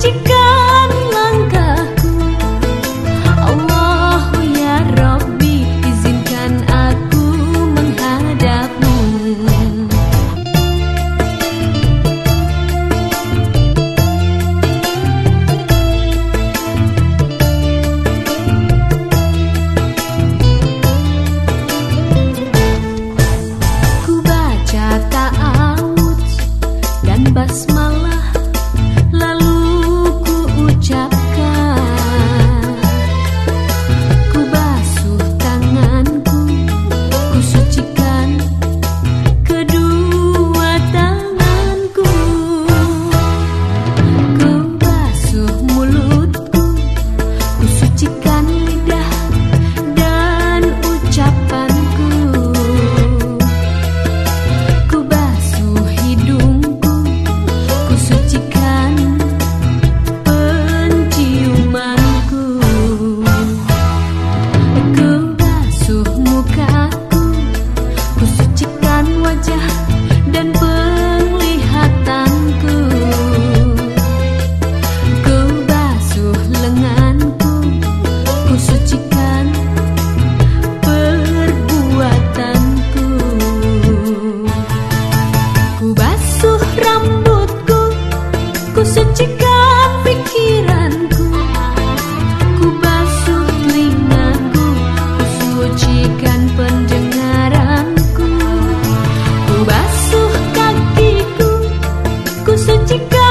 Sucikan chica.